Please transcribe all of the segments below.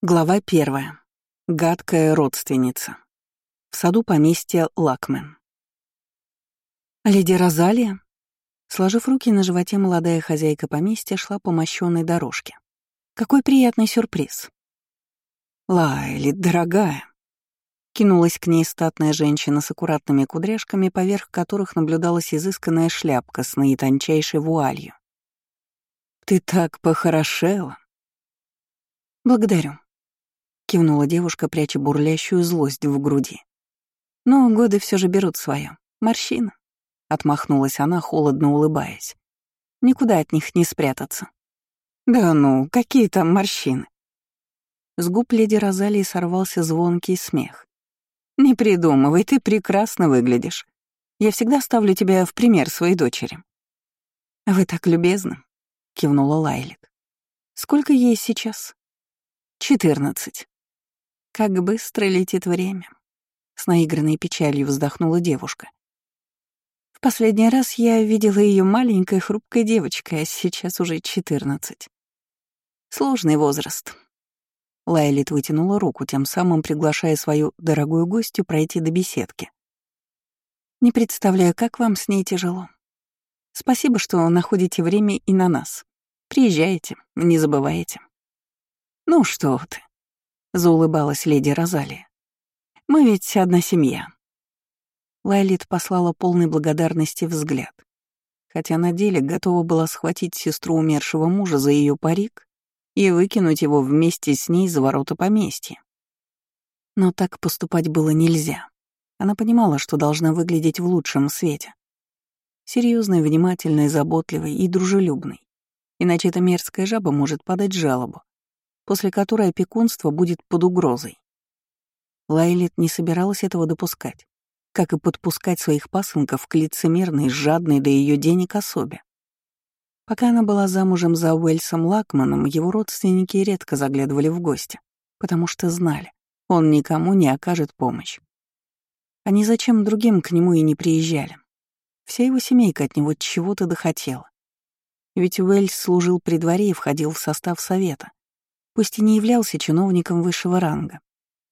Глава первая. Гадкая родственница. В саду поместья Лакмен. Леди Розалия, сложив руки на животе, молодая хозяйка поместья шла по мощенной дорожке. Какой приятный сюрприз. Лайли, дорогая. Кинулась к ней статная женщина с аккуратными кудряшками, поверх которых наблюдалась изысканная шляпка с наитончайшей вуалью. «Ты так похорошела!» «Благодарю», кивнула девушка, пряча бурлящую злость в груди. Но годы все же берут свое. Морщина. Отмахнулась она, холодно улыбаясь. Никуда от них не спрятаться. Да ну, какие там морщины? С губ леди Розалии сорвался звонкий смех. «Не придумывай, ты прекрасно выглядишь. Я всегда ставлю тебя в пример своей дочери». «Вы так любезны», — кивнула Лайлет. «Сколько ей сейчас?» «Четырнадцать». Как быстро летит время. С наигранной печалью вздохнула девушка. В последний раз я видела ее маленькой хрупкой девочкой, а сейчас уже четырнадцать. Сложный возраст. Лайлит вытянула руку, тем самым приглашая свою дорогую гостью пройти до беседки. Не представляю, как вам с ней тяжело. Спасибо, что находите время и на нас. Приезжайте, не забывайте. Ну что ты, — заулыбалась леди Розалия. «Мы ведь одна семья». Лайлит послала полной благодарности взгляд, хотя на деле готова была схватить сестру умершего мужа за ее парик и выкинуть его вместе с ней за ворота поместья. Но так поступать было нельзя. Она понимала, что должна выглядеть в лучшем свете. Серьезной, внимательной, заботливой и дружелюбной. Иначе эта мерзкая жаба может подать жалобу после которой опекунство будет под угрозой. Лайлет не собиралась этого допускать, как и подпускать своих пасынков к лицемерной, жадной до ее денег особе. Пока она была замужем за Уэльсом Лакманом, его родственники редко заглядывали в гости, потому что знали, он никому не окажет помощь. Они зачем другим к нему и не приезжали. Вся его семейка от него чего-то дохотела. Ведь Уэльс служил при дворе и входил в состав совета, пусть и не являлся чиновником высшего ранга.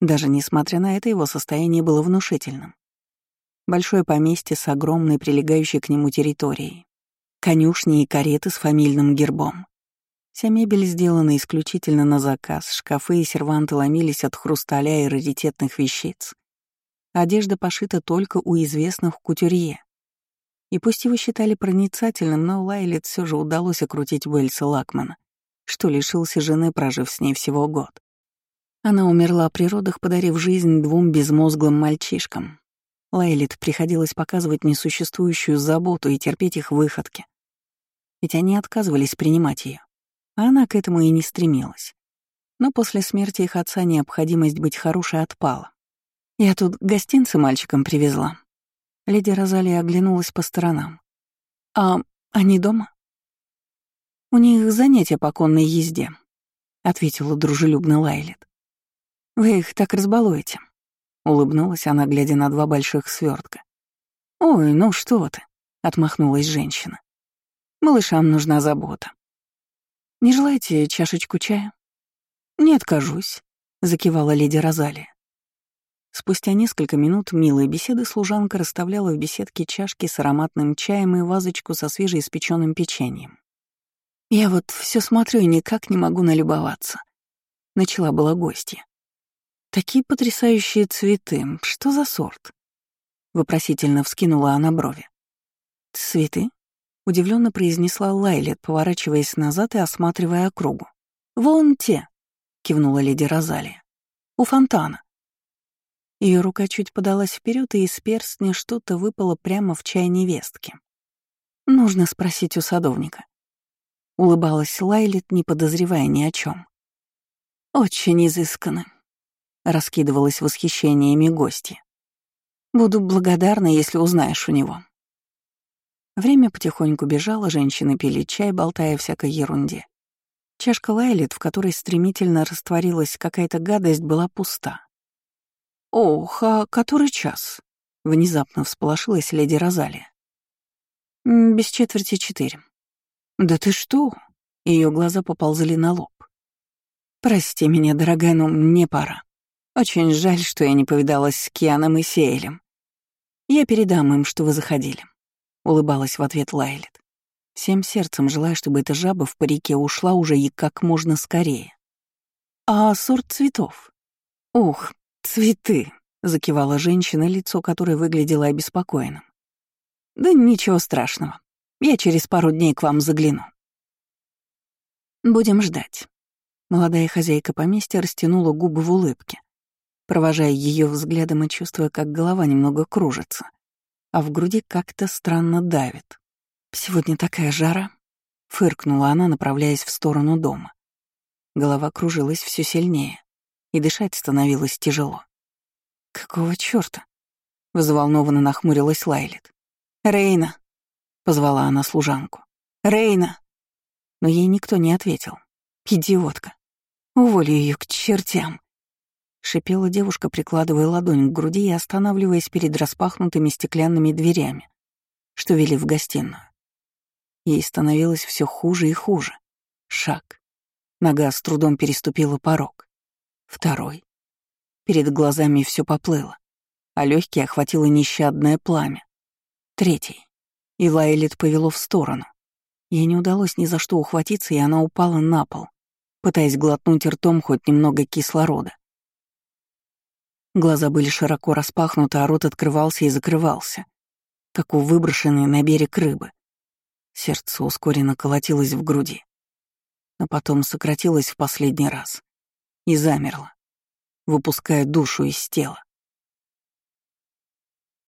Даже несмотря на это, его состояние было внушительным. Большое поместье с огромной прилегающей к нему территорией, конюшни и кареты с фамильным гербом. Вся мебель сделана исключительно на заказ, шкафы и серванты ломились от хрусталя и раритетных вещиц. Одежда пошита только у известных кутюрье. И пусть его считали проницательным, но Лайлет все же удалось окрутить Уэльса Лакмана что лишился жены, прожив с ней всего год. Она умерла при родах, подарив жизнь двум безмозглым мальчишкам. Лайлит приходилось показывать несуществующую заботу и терпеть их выходки. Ведь они отказывались принимать ее, а она к этому и не стремилась. Но после смерти их отца необходимость быть хорошей отпала. Я тут гостинцы мальчикам привезла. Леди Розалия оглянулась по сторонам. «А они дома?» «У них занятия по конной езде», — ответила дружелюбно Лайлет. «Вы их так разбалуете», — улыбнулась она, глядя на два больших свертка. «Ой, ну что ты», — отмахнулась женщина. «Малышам нужна забота. Не желаете чашечку чая?» «Не откажусь», — закивала леди Розалия. Спустя несколько минут милой беседы служанка расставляла в беседке чашки с ароматным чаем и вазочку со свежеиспеченным печеньем. Я вот все смотрю и никак не могу налюбоваться. Начала была гостья. Такие потрясающие цветы. Что за сорт? Вопросительно вскинула она брови. Цветы? Удивленно произнесла Лайлет, поворачиваясь назад и осматривая округу. «Вон те!» — кивнула леди Розалия. «У фонтана». Ее рука чуть подалась вперед, и из перстня что-то выпало прямо в чай невестки. «Нужно спросить у садовника», Улыбалась Лайлет, не подозревая ни о чем. «Очень изысканно», — раскидывалась восхищениями гости. «Буду благодарна, если узнаешь у него». Время потихоньку бежало, женщины пили чай, болтая всякой ерунде. Чашка Лайлет, в которой стремительно растворилась какая-то гадость, была пуста. «Ох, а который час?» — внезапно всполошилась леди Розалия. «Без четверти четыре», «Да ты что?» — ее глаза поползли на лоб. «Прости меня, дорогая, но мне пора. Очень жаль, что я не повидалась с Кианом и Сеэлем. Я передам им, что вы заходили», — улыбалась в ответ Лайлет. Всем сердцем желая, чтобы эта жаба в парике ушла уже и как можно скорее. «А сорт цветов?» «Ух, цветы!» — закивала женщина, лицо которой выглядело обеспокоенным. «Да ничего страшного. Я через пару дней к вам загляну». «Будем ждать». Молодая хозяйка поместья растянула губы в улыбке, провожая ее взглядом и чувствуя, как голова немного кружится, а в груди как-то странно давит. «Сегодня такая жара», — фыркнула она, направляясь в сторону дома. Голова кружилась все сильнее, и дышать становилось тяжело. «Какого чёрта?» — взволнованно нахмурилась Лайлет. «Рейна!» — позвала она служанку. «Рейна!» Но ей никто не ответил. «Идиотка! Уволю ее к чертям!» Шипела девушка, прикладывая ладонь к груди и останавливаясь перед распахнутыми стеклянными дверями, что вели в гостиную. Ей становилось все хуже и хуже. Шаг. Нога с трудом переступила порог. Второй. Перед глазами все поплыло, а легкие охватило нещадное пламя. Третий. И Лайлет повело в сторону. Ей не удалось ни за что ухватиться, и она упала на пол, пытаясь глотнуть ртом хоть немного кислорода. Глаза были широко распахнуты, а рот открывался и закрывался, как у выброшенной на берег рыбы. Сердце ускоренно колотилось в груди, но потом сократилось в последний раз и замерло, выпуская душу из тела.